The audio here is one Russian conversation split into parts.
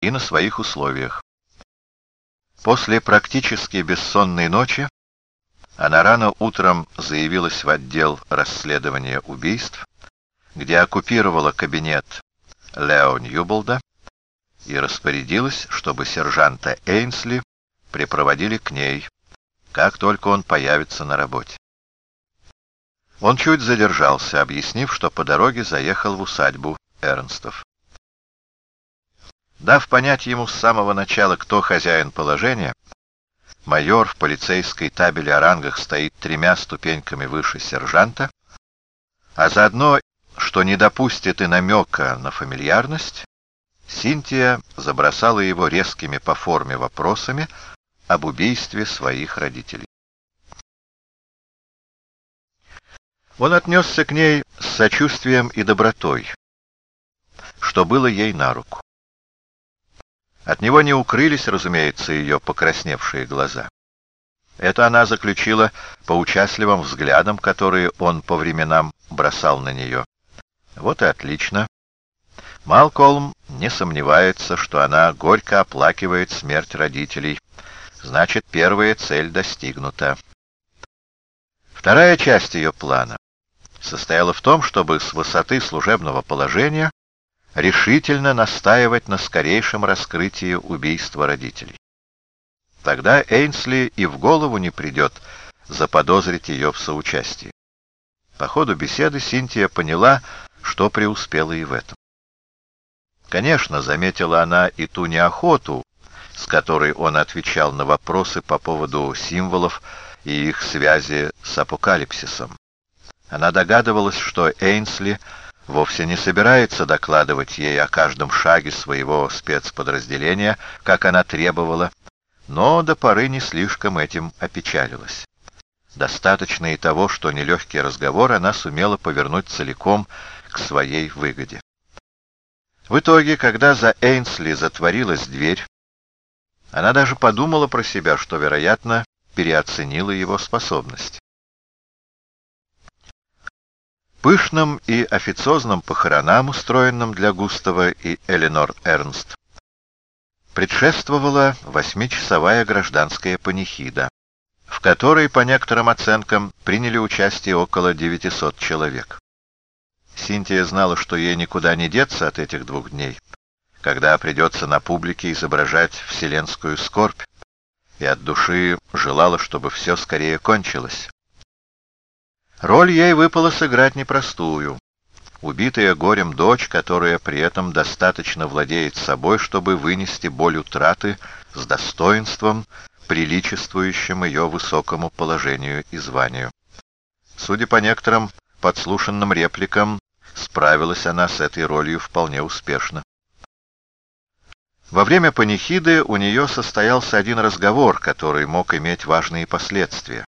и на своих условиях. После практически бессонной ночи она рано утром заявилась в отдел расследования убийств, где оккупировала кабинет Лео Ньюболда и распорядилась, чтобы сержанта Эйнсли припроводили к ней, как только он появится на работе. Он чуть задержался, объяснив, что по дороге заехал в усадьбу Эрнстов. Дав понять ему с самого начала, кто хозяин положения, майор в полицейской табели о рангах стоит тремя ступеньками выше сержанта, а заодно, что не допустит и намека на фамильярность, Синтия забросала его резкими по форме вопросами об убийстве своих родителей. Он отнесся к ней с сочувствием и добротой, что было ей на руку. От него не укрылись, разумеется, ее покрасневшие глаза. Это она заключила по участливым взглядам, которые он по временам бросал на нее. Вот и отлично. Малкольм не сомневается, что она горько оплакивает смерть родителей. Значит, первая цель достигнута. Вторая часть ее плана состояла в том, чтобы с высоты служебного положения решительно настаивать на скорейшем раскрытии убийства родителей. Тогда Эйнсли и в голову не придет заподозрить ее в соучастии. По ходу беседы Синтия поняла, что преуспела и в этом. Конечно, заметила она и ту неохоту, с которой он отвечал на вопросы по поводу символов и их связи с апокалипсисом. Она догадывалась, что Эйнсли вовсе не собирается докладывать ей о каждом шаге своего спецподразделения, как она требовала, но до поры не слишком этим опечалилась. Достаточно и того, что нелегкий разговор она сумела повернуть целиком к своей выгоде. В итоге, когда за Эйнсли затворилась дверь, она даже подумала про себя, что, вероятно, переоценила его способность. Пышным и официозным похоронам, устроенным для Густава и Эленор Эрнст, предшествовала восьмичасовая гражданская панихида, в которой, по некоторым оценкам, приняли участие около 900 человек. Синтия знала, что ей никуда не деться от этих двух дней, когда придется на публике изображать вселенскую скорбь, и от души желала, чтобы все скорее кончилось. Роль ей выпало сыграть непростую. Убитая горем дочь, которая при этом достаточно владеет собой, чтобы вынести боль утраты с достоинством, приличествующим ее высокому положению и званию. Судя по некоторым подслушанным репликам, справилась она с этой ролью вполне успешно. Во время панихиды у нее состоялся один разговор, который мог иметь важные последствия.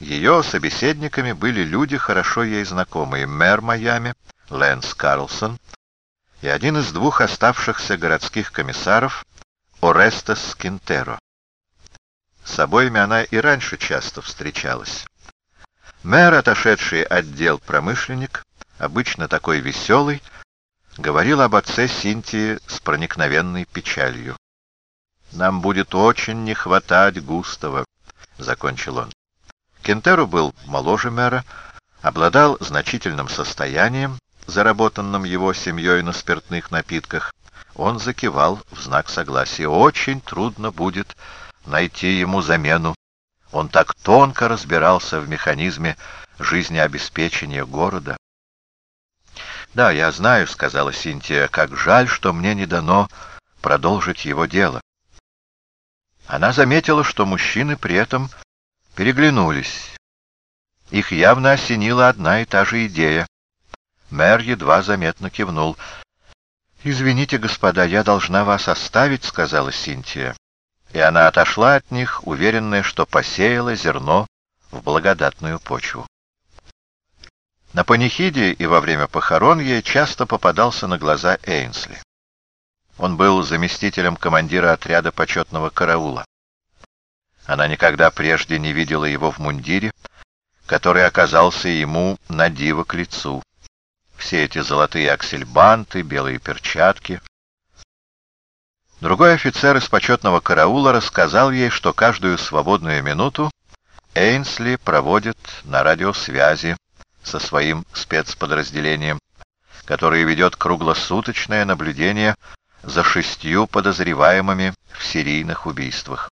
Ее собеседниками были люди, хорошо ей знакомые, мэр Майами, Лэнс Карлсон, и один из двух оставшихся городских комиссаров, Орестес Кинтеро. С обоими она и раньше часто встречалась. Мэр, отошедший отдел промышленник, обычно такой веселый, говорил об отце Синтии с проникновенной печалью. «Нам будет очень не хватать Густава», — закончил он. Кентеру был моложе мэра, обладал значительным состоянием, заработанным его семьей на спиртных напитках. Он закивал в знак согласия. Очень трудно будет найти ему замену. Он так тонко разбирался в механизме жизнеобеспечения города. «Да, я знаю», — сказала Синтия, — «как жаль, что мне не дано продолжить его дело». Она заметила, что мужчины при этом переглянулись. Их явно осенила одна и та же идея. Мэр едва заметно кивнул. «Извините, господа, я должна вас оставить», — сказала Синтия. И она отошла от них, уверенная, что посеяла зерно в благодатную почву. На панихиде и во время похорон ей часто попадался на глаза Эйнсли. Он был заместителем командира отряда почетного караула. Она никогда прежде не видела его в мундире, который оказался ему на диво к лицу. Все эти золотые аксельбанты, белые перчатки, Другой офицер из почетного караула рассказал ей, что каждую свободную минуту Эйнсли проводит на радиосвязи со своим спецподразделением, которое ведет круглосуточное наблюдение за шестью подозреваемыми в серийных убийствах.